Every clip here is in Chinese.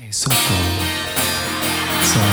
你说过，坐吧。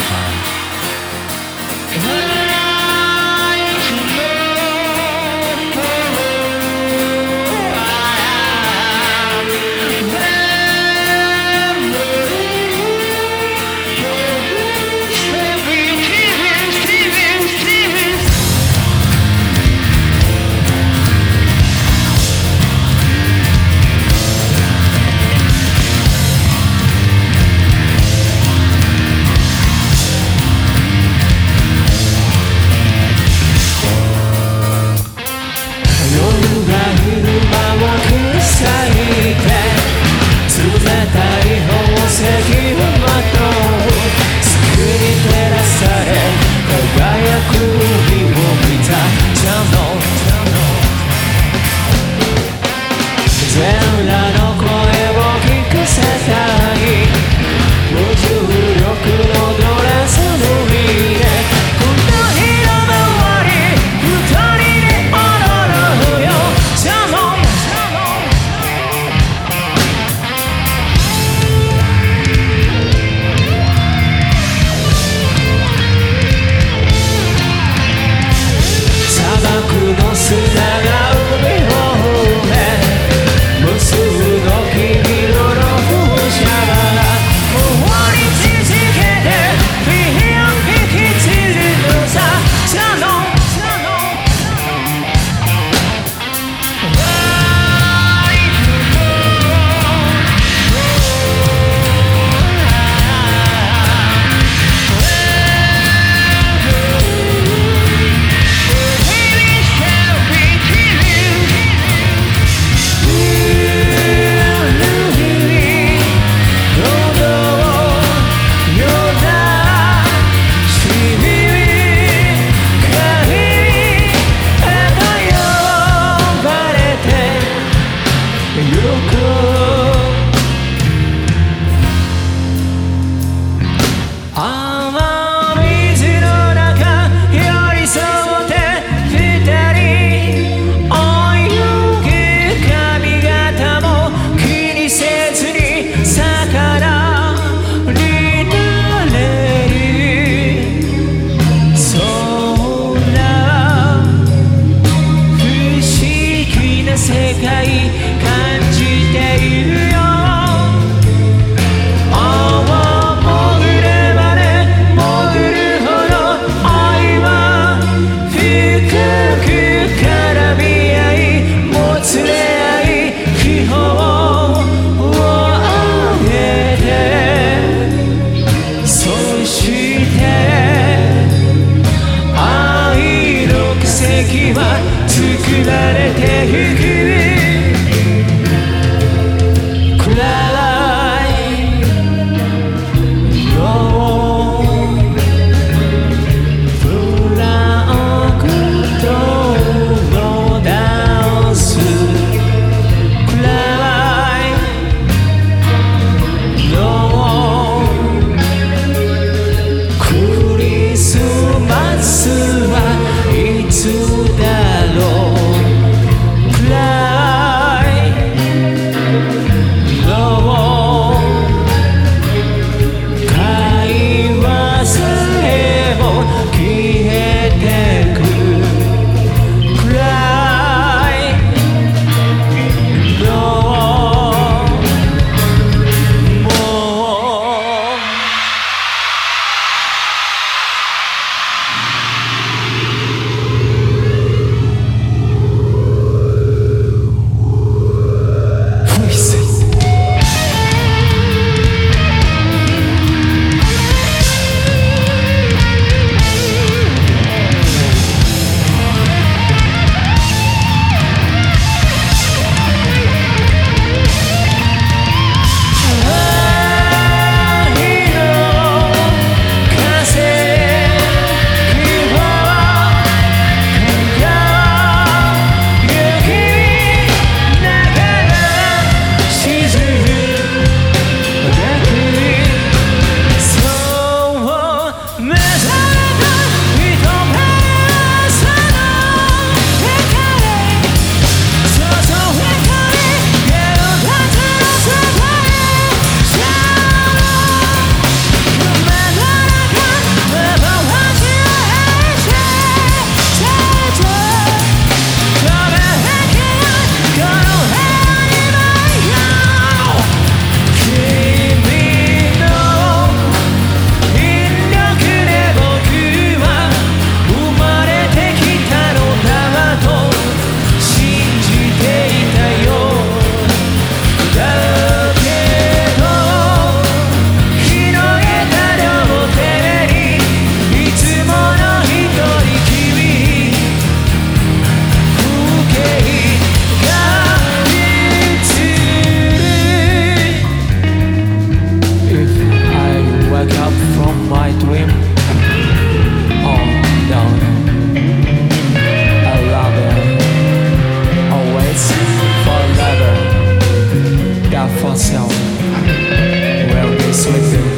selected.